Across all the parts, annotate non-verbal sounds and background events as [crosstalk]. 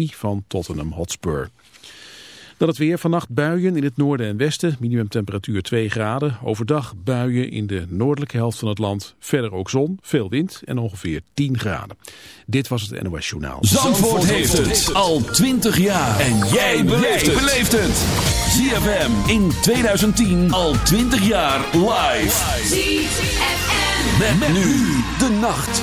van Tottenham Hotspur. Dan het weer vannacht buien in het noorden en westen, minimumtemperatuur 2 graden. Overdag buien in de noordelijke helft van het land. Verder ook zon, veel wind en ongeveer 10 graden. Dit was het NOS Journaal. Zandvoort, heeft het al 20 jaar. En jij beleeft het. ZFM in 2010 al 20 jaar live. ZFM. Met, nu de nacht.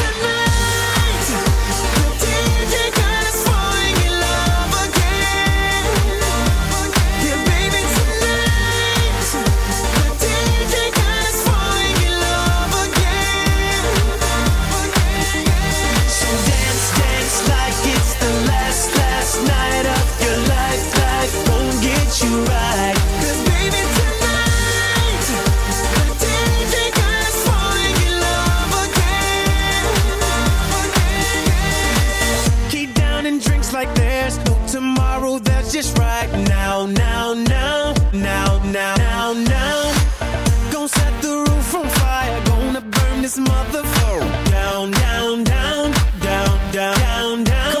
down, down, down,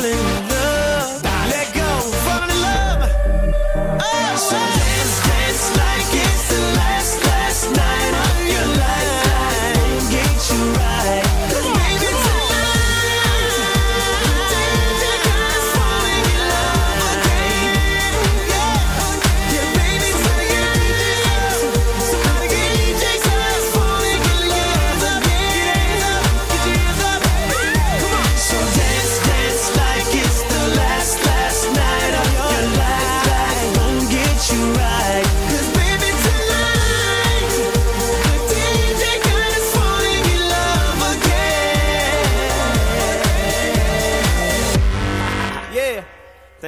got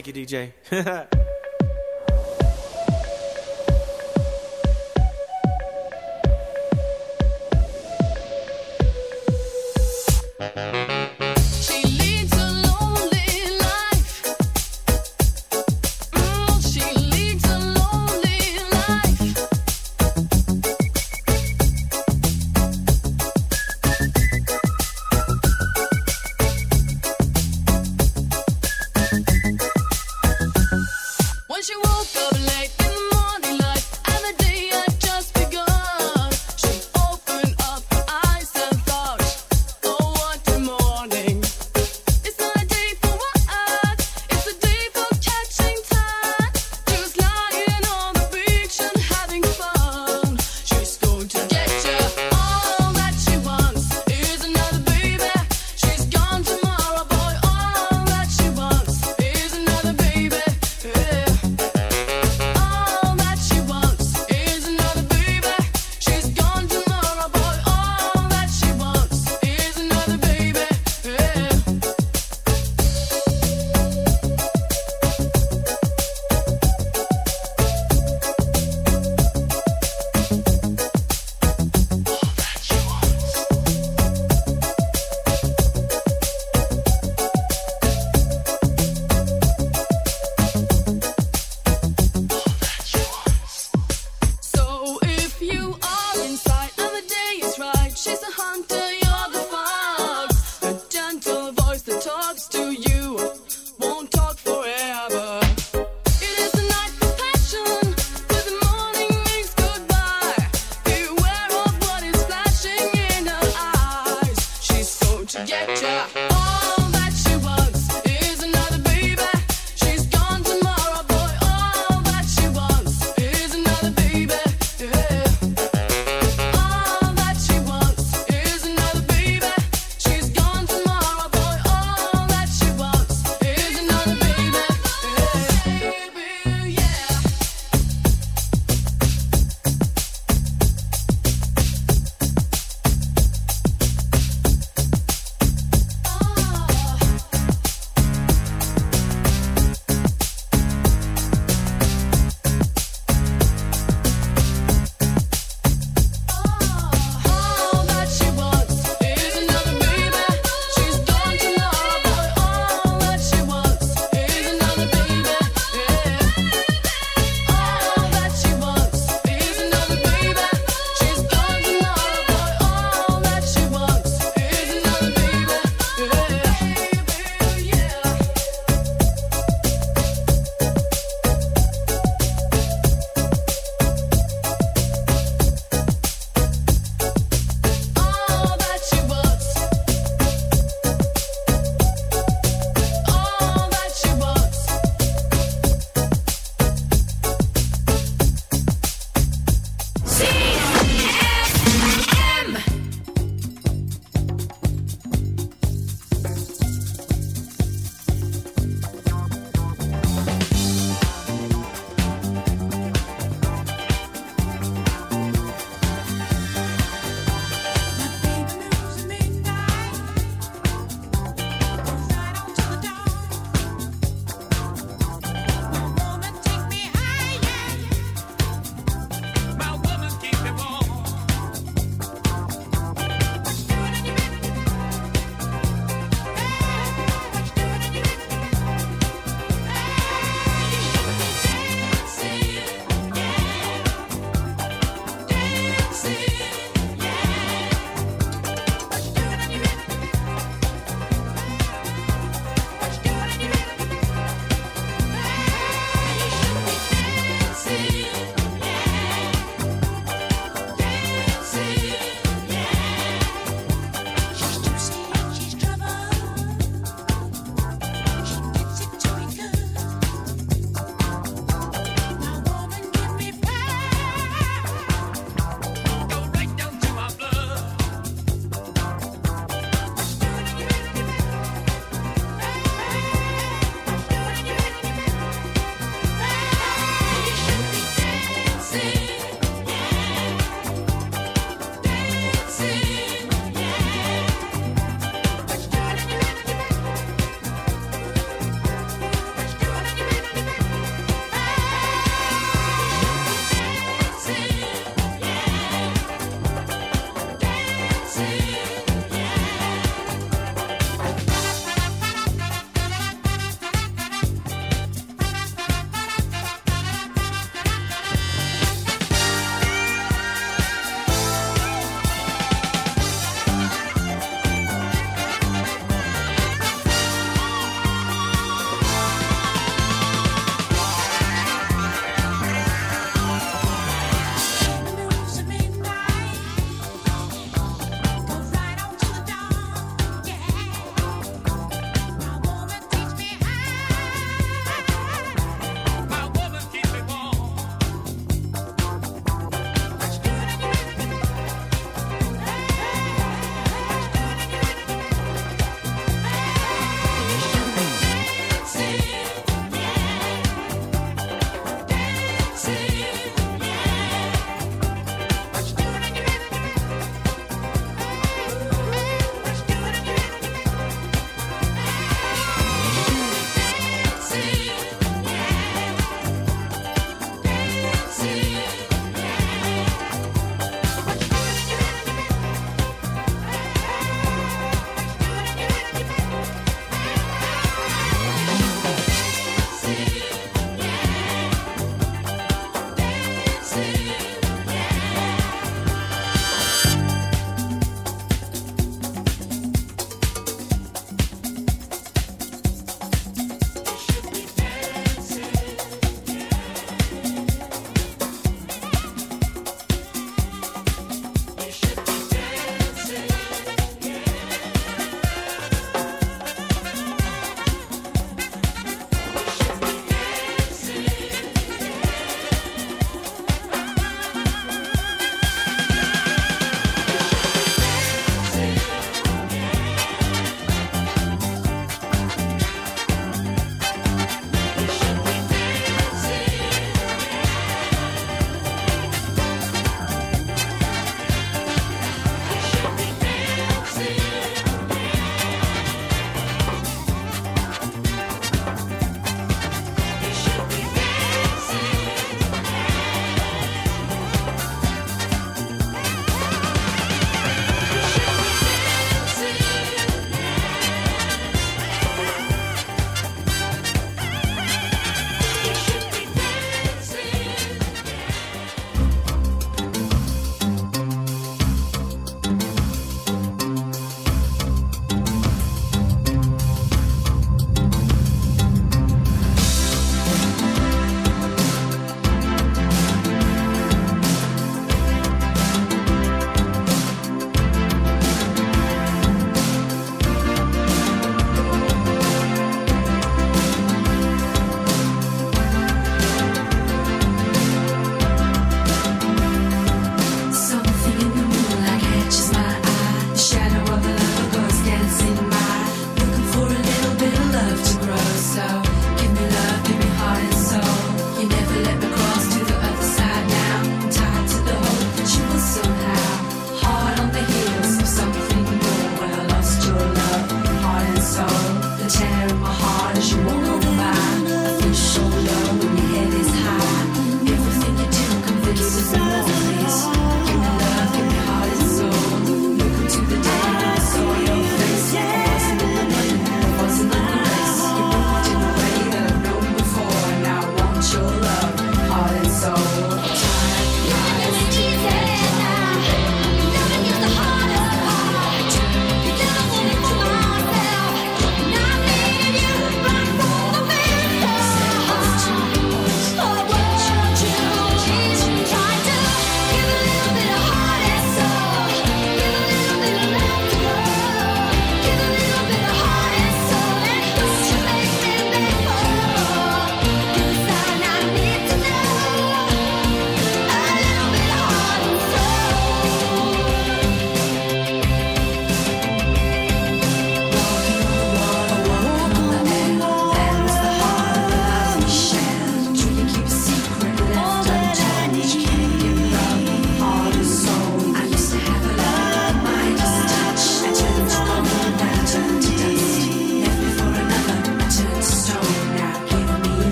Thank you, DJ. [laughs]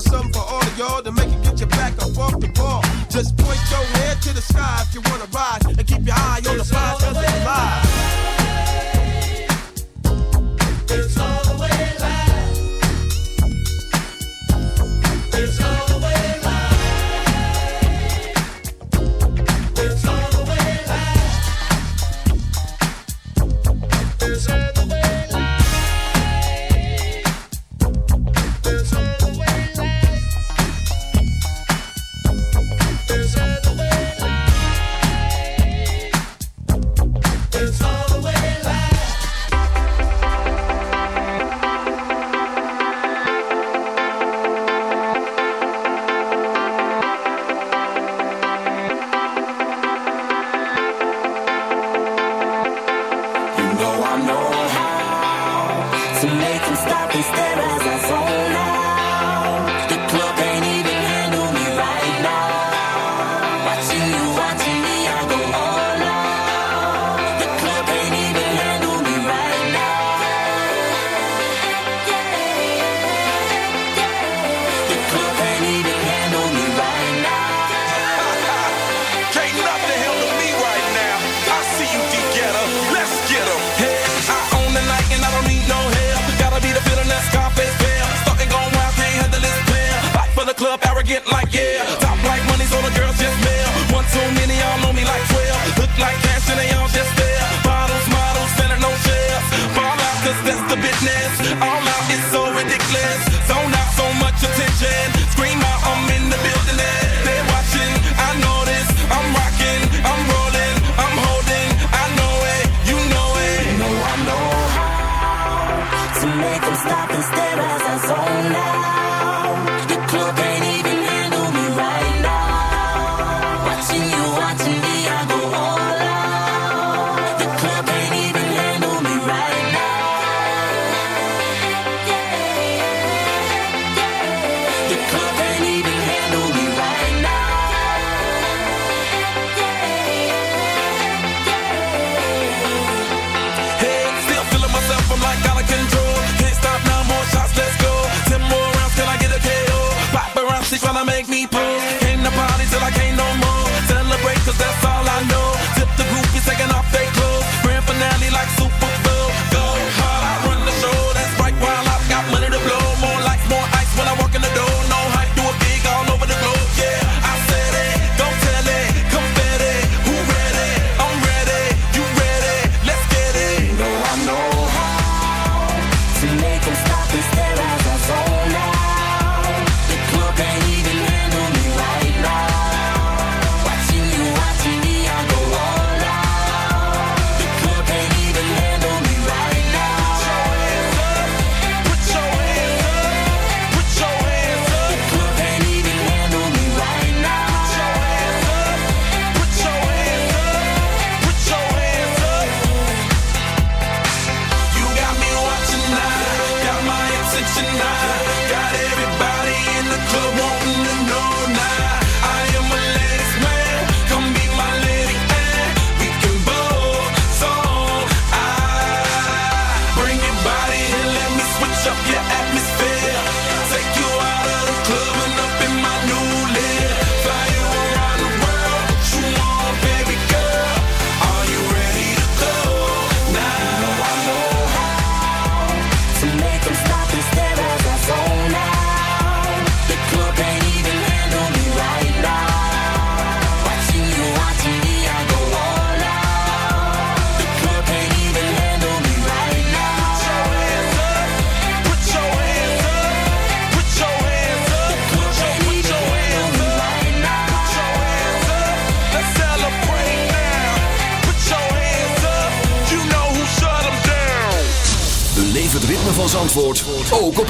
on something for all of y'all to make it get your back up off the ball. Just point your head to the sky if you wanna rise and keep your eye on the prize cause it's live.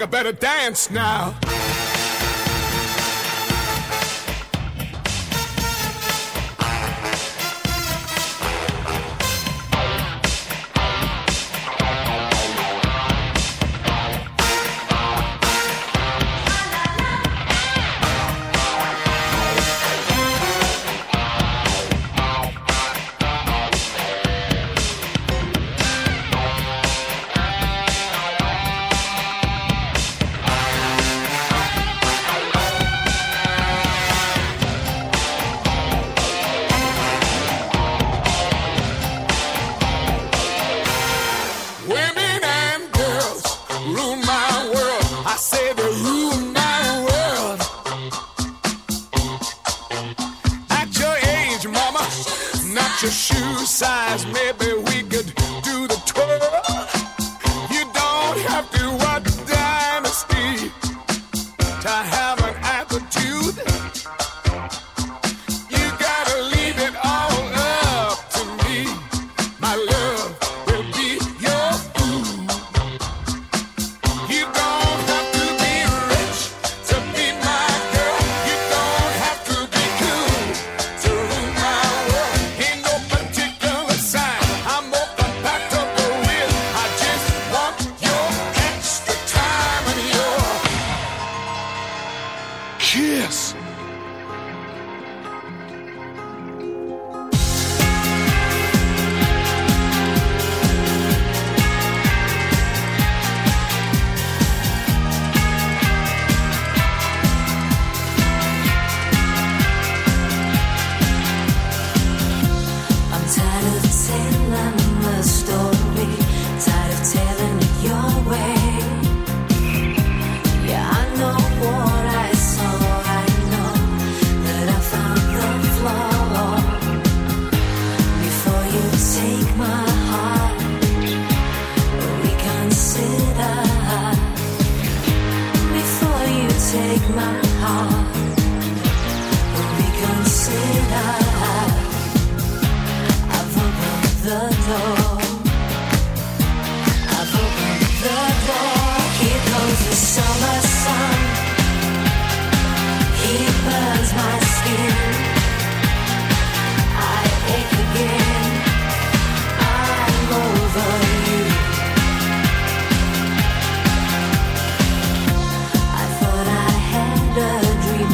a better dance now. your shoe size, maybe we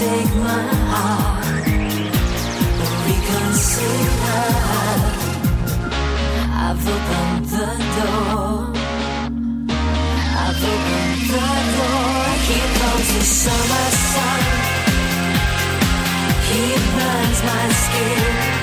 take my heart, reconsider. I've opened the door. I've opened the door. Here comes the summer sun. He burns my skin.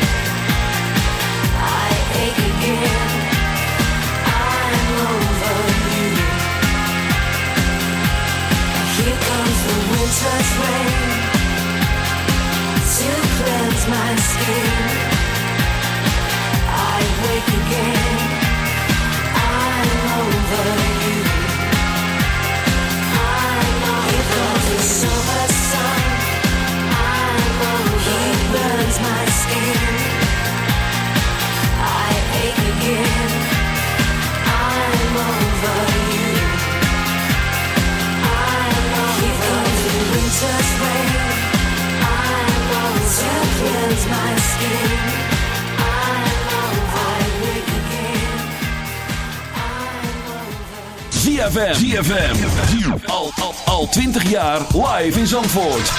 Al, al, al 20 jaar live in Zandvoort.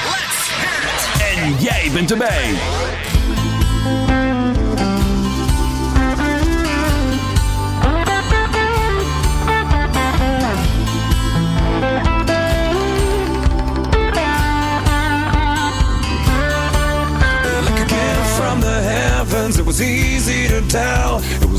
En jij bent erbij. From the heavens, it was easy to tell.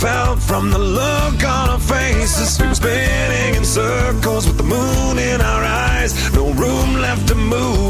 felt from the look on our faces. We were spinning in circles with the moon in our eyes. No room left to move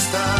stars.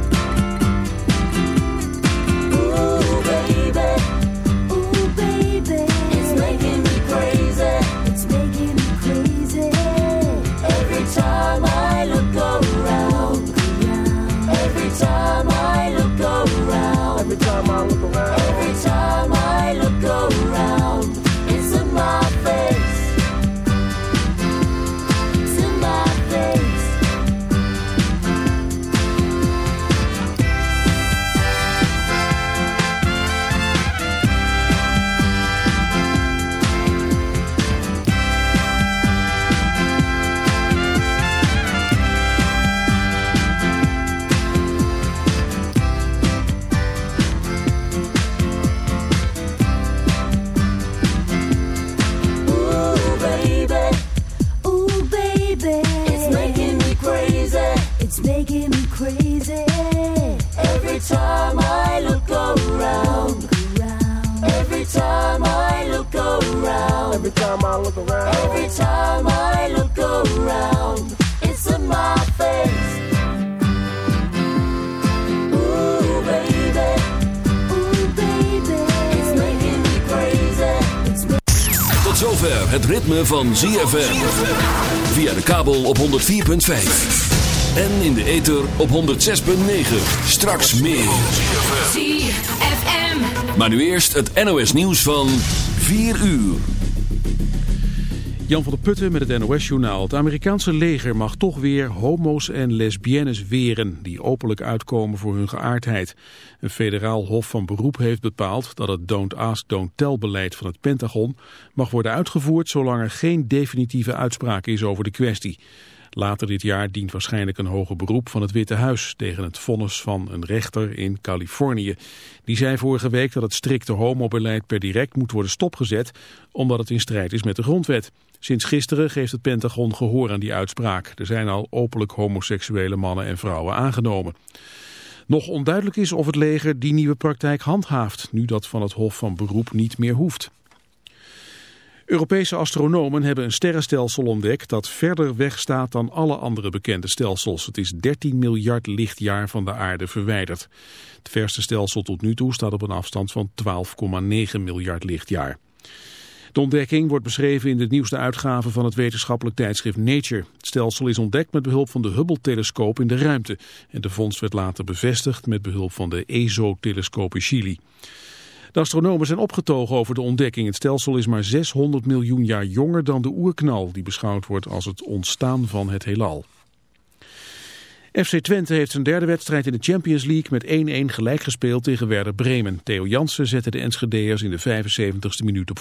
Time I look around, it's in my face. Ooh, baby, ooh, baby, it's making me crazy. It's Tot zover het ritme van ZFM. Via de kabel op 104.5. En in de ether op 106.9. Straks meer. ZFM. Maar nu eerst het NOS nieuws van 4 uur. Jan van der Putten met het NOS-journaal. Het Amerikaanse leger mag toch weer homo's en lesbiennes weren... die openlijk uitkomen voor hun geaardheid. Een federaal hof van beroep heeft bepaald... dat het Don't Ask, Don't Tell-beleid van het Pentagon... mag worden uitgevoerd zolang er geen definitieve uitspraak is over de kwestie. Later dit jaar dient waarschijnlijk een hoger beroep van het Witte Huis... tegen het vonnis van een rechter in Californië. Die zei vorige week dat het strikte homobeleid per direct moet worden stopgezet... omdat het in strijd is met de grondwet. Sinds gisteren geeft het Pentagon gehoor aan die uitspraak. Er zijn al openlijk homoseksuele mannen en vrouwen aangenomen. Nog onduidelijk is of het leger die nieuwe praktijk handhaaft... nu dat van het Hof van Beroep niet meer hoeft. Europese astronomen hebben een sterrenstelsel ontdekt dat verder weg staat dan alle andere bekende stelsels. Het is 13 miljard lichtjaar van de aarde verwijderd. Het verste stelsel tot nu toe staat op een afstand van 12,9 miljard lichtjaar. De ontdekking wordt beschreven in de nieuwste uitgave van het wetenschappelijk tijdschrift Nature. Het stelsel is ontdekt met behulp van de Hubble-telescoop in de ruimte. En de vondst werd later bevestigd met behulp van de ESO-telescoop in Chili. De astronomen zijn opgetogen over de ontdekking. Het stelsel is maar 600 miljoen jaar jonger dan de oerknal... die beschouwd wordt als het ontstaan van het heelal. FC Twente heeft zijn derde wedstrijd in de Champions League met 1-1 gelijk gespeeld tegen Werder Bremen. Theo Jansen zette de Enschedeërs in de 75ste minuut op